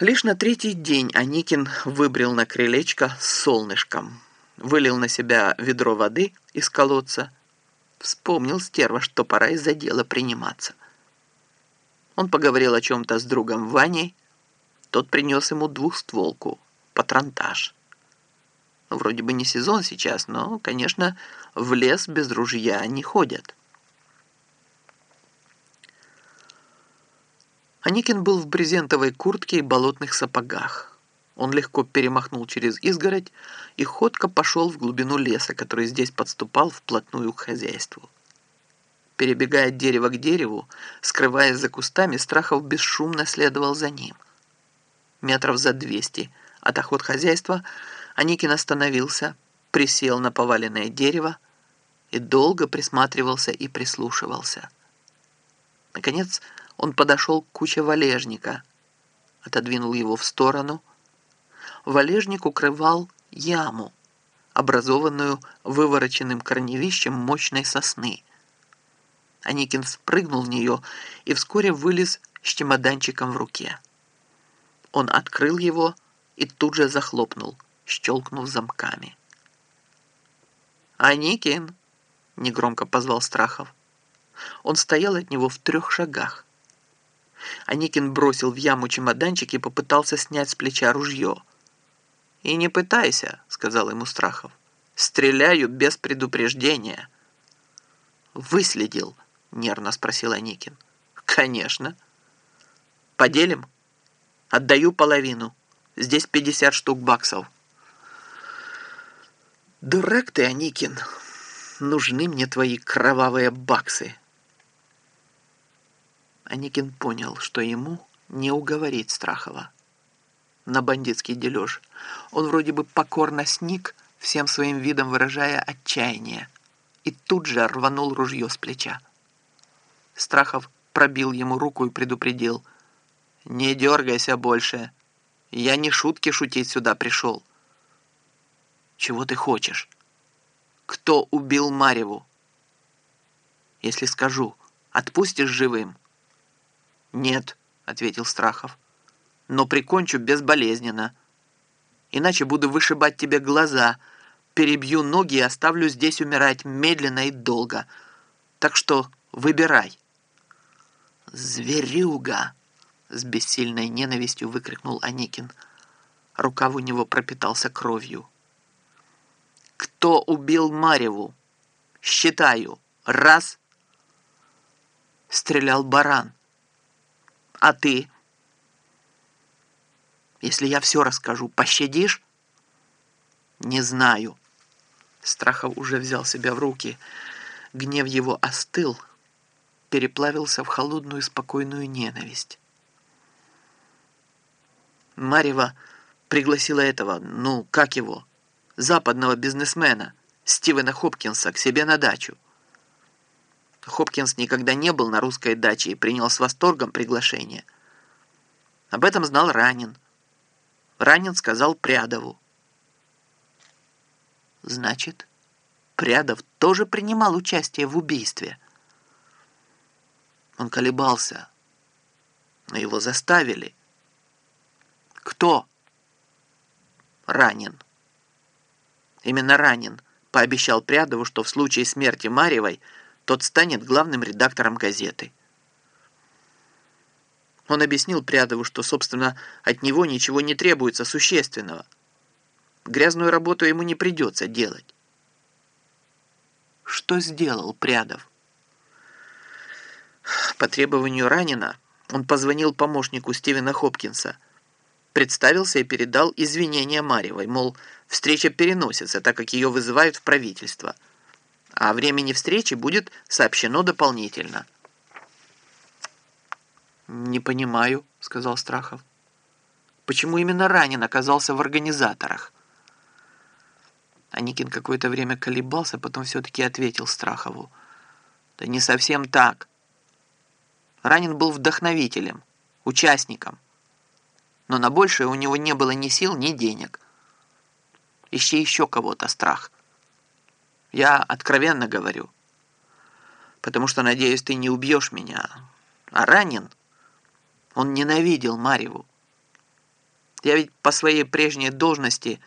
Лишь на третий день Аникин выбрел на крылечко с солнышком, вылил на себя ведро воды из колодца, вспомнил стерва, что пора из-за дела приниматься. Он поговорил о чем-то с другом Ваней, тот принес ему двухстволку, патронтаж. Вроде бы не сезон сейчас, но, конечно, в лес без ружья не ходят. Аникин был в брезентовой куртке и болотных сапогах. Он легко перемахнул через изгородь и ходко пошел в глубину леса, который здесь подступал вплотную к хозяйству. Перебегая от дерева к дереву, скрываясь за кустами, Страхов бесшумно следовал за ним. Метров за двести от охот хозяйства Аникин остановился, присел на поваленное дерево и долго присматривался и прислушивался. Наконец, он подошел к куче валежника, отодвинул его в сторону. Валежник укрывал яму, образованную вывороченным корневищем мощной сосны. Аникин спрыгнул в нее и вскоре вылез с чемоданчиком в руке. Он открыл его и тут же захлопнул, щелкнув замками. «Аникин!» — негромко позвал Страхов. Он стоял от него в трех шагах. Аникин бросил в яму чемоданчик и попытался снять с плеча ружье. «И не пытайся», — сказал ему Страхов. «Стреляю без предупреждения». «Выследил?» — нервно спросил Аникин. «Конечно». «Поделим?» «Отдаю половину. Здесь 50 штук баксов». «Дурак ты, Аникин. Нужны мне твои кровавые баксы». Аникин понял, что ему не уговорить Страхова на бандитский дележ. Он вроде бы покорно сник, всем своим видом выражая отчаяние, и тут же рванул ружье с плеча. Страхов пробил ему руку и предупредил. «Не дергайся больше. Я не шутки шутить сюда пришел». «Чего ты хочешь?» «Кто убил Мареву?» «Если скажу, отпустишь живым?» «Нет», — ответил Страхов, — «но прикончу безболезненно. Иначе буду вышибать тебе глаза, перебью ноги и оставлю здесь умирать медленно и долго. Так что выбирай». «Зверюга!» — с бессильной ненавистью выкрикнул Аникин. Рукав у него пропитался кровью. «Кто убил Мареву? Считаю. Раз!» Стрелял баран. А ты? Если я все расскажу, пощадишь? Не знаю. Страхов уже взял себя в руки. Гнев его остыл, переплавился в холодную спокойную ненависть. Марева пригласила этого, ну, как его, западного бизнесмена, Стивена Хопкинса, к себе на дачу. Хопкинс никогда не был на русской даче и принял с восторгом приглашение. Об этом знал Ранин. Ранин сказал Прядову. Значит, Прядов тоже принимал участие в убийстве. Он колебался, но его заставили. Кто? Ранин. Именно Ранин пообещал Прядову, что в случае смерти Марьевой тот станет главным редактором газеты. Он объяснил Прядову, что, собственно, от него ничего не требуется существенного. Грязную работу ему не придется делать. Что сделал Прядов? По требованию Ранина он позвонил помощнику Стивена Хопкинса, представился и передал извинения Марьевой, мол, встреча переносится, так как ее вызывают в правительство – о времени встречи будет сообщено дополнительно. «Не понимаю», — сказал Страхов. «Почему именно Ранин оказался в организаторах?» Аникин какое-то время колебался, потом все-таки ответил Страхову. «Да не совсем так. Ранин был вдохновителем, участником. Но на большее у него не было ни сил, ни денег. Ищи еще кого-то, Страх. Я откровенно говорю. Потому что, надеюсь, ты не убьешь меня. А ранен. Он ненавидел Марьеву. Я ведь по своей прежней должности